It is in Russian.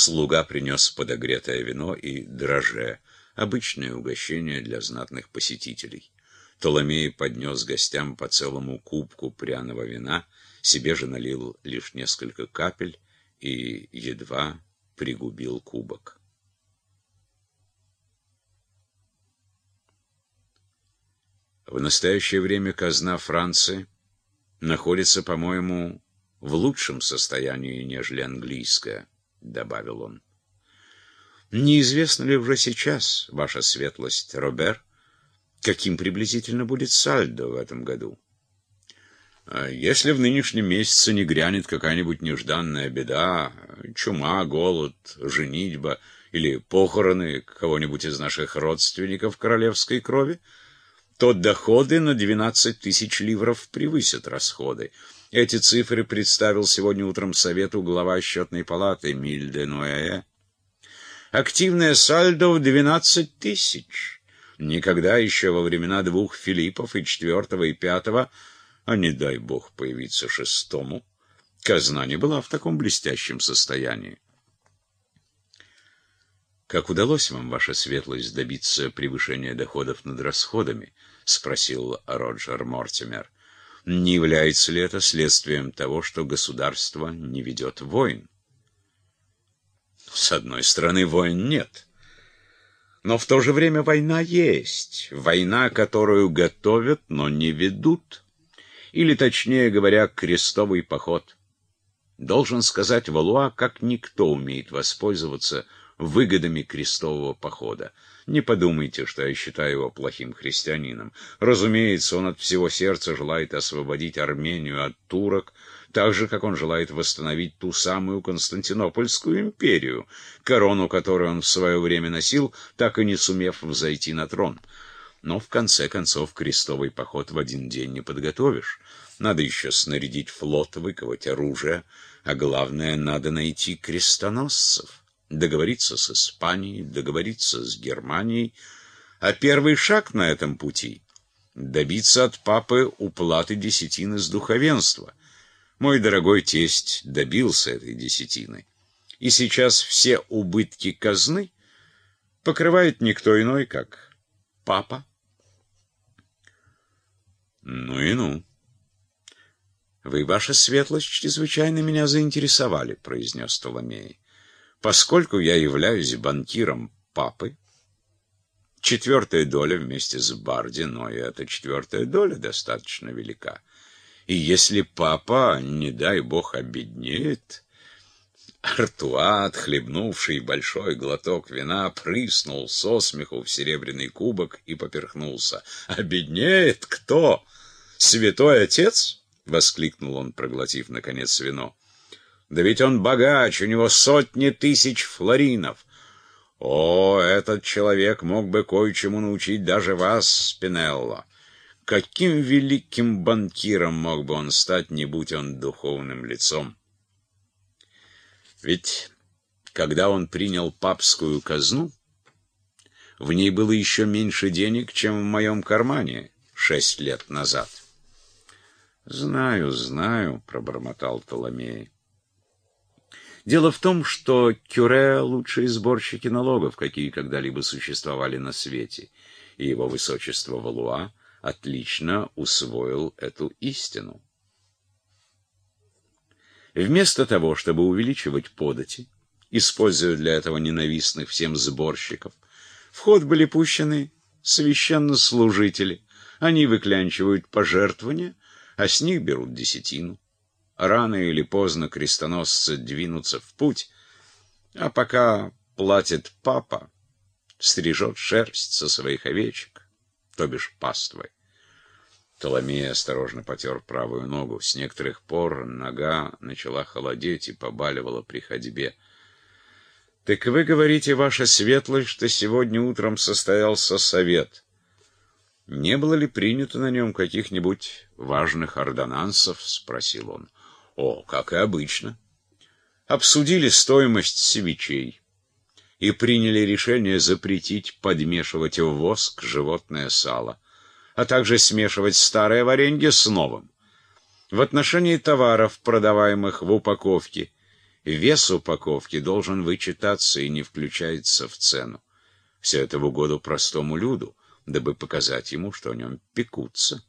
Слуга принес подогретое вино и драже, обычное угощение для знатных посетителей. Толомей поднес гостям по целому кубку пряного вина, себе же налил лишь несколько капель и едва пригубил кубок. В настоящее время казна Франции находится, по-моему, в лучшем состоянии, нежели английская, — добавил он. Неизвестно ли уже сейчас, ваша светлость, Робер, каким приблизительно будет сальдо в этом году? А если в нынешнем месяце не грянет какая-нибудь нежданная беда, чума, голод, женитьба или похороны кого-нибудь из наших родственников королевской крови, то доходы на 12 тысяч ливров превысят расходы. Эти цифры представил сегодня утром Совету глава счетной палаты Миль де Нуэ. Активное сальдо в 12 тысяч. Никогда еще во времена двух Филиппов и четвертого и пятого а не дай бог появиться шестому, казна не была в таком блестящем состоянии. «Как удалось вам, ваша светлость, добиться превышения доходов над расходами?» — спросил Роджер Мортимер. «Не является ли это следствием того, что государство не ведет войн?» «С одной стороны, войн нет». Но в то же время война есть. Война, которую готовят, но не ведут или, точнее говоря, крестовый поход. Должен сказать, Валуа как никто умеет воспользоваться выгодами крестового похода. Не подумайте, что я считаю его плохим христианином. Разумеется, он от всего сердца желает освободить Армению от турок, так же, как он желает восстановить ту самую Константинопольскую империю, корону которую он в свое время носил, так и не сумев взойти на трон. Но в конце концов крестовый поход в один день не подготовишь. Надо еще снарядить флот, выковать оружие, а главное, надо найти крестоносцев, договориться с Испанией, договориться с Германией. А первый шаг на этом пути — добиться от папы уплаты десятины с духовенства. Мой дорогой тесть добился этой десятины. И сейчас все убытки казны покрывает никто иной, как папа. Ну и ну. Вы, ваша светлость, чрезвычайно меня заинтересовали, произнес Толомей. Поскольку я являюсь банкиром папы, четвертая доля вместе с Барди, но и эта четвертая доля достаточно велика. И если папа, не дай бог, обеднеет... Артуа, отхлебнувший большой глоток вина, прыснул со смеху в серебряный кубок и поперхнулся. «Обеднеет кто?» «Святой отец?» — воскликнул он, проглотив, наконец, вино. «Да ведь он богач, у него сотни тысяч флоринов. О, этот человек мог бы кое-чему научить даже вас, Спинелло. Каким великим банкиром мог бы он стать, не будь он духовным лицом? Ведь, когда он принял папскую казну, в ней было еще меньше денег, чем в моем кармане шесть лет назад». «Знаю, знаю», — пробормотал Толомей. Дело в том, что Кюре — лучшие сборщики налогов, какие когда-либо существовали на свете, и его высочество Валуа отлично усвоил эту истину. Вместо того, чтобы увеличивать подати, используя для этого ненавистных всем сборщиков, в ход были пущены священнослужители. Они выклянчивают пожертвования, а с них берут десятину. Рано или поздно крестоносцы двинутся в путь, а пока платит папа, стрижет шерсть со своих овечек, то бишь паствой. Толомей осторожно потер правую ногу. С некоторых пор нога начала холодеть и побаливала при ходьбе. — Так вы говорите, ваша светлость, что сегодня утром состоялся совет — не было ли принято на нем каких-нибудь важных ордонансов? — спросил он. — О, как и обычно. Обсудили стоимость свечей и приняли решение запретить подмешивать в воск животное сало, а также смешивать старое варенье с новым. В отношении товаров, продаваемых в упаковке, Вес упаковки должен вычитаться и не включается в цену. Все это в угоду простому люду, дабы показать ему, что о нем пекутся.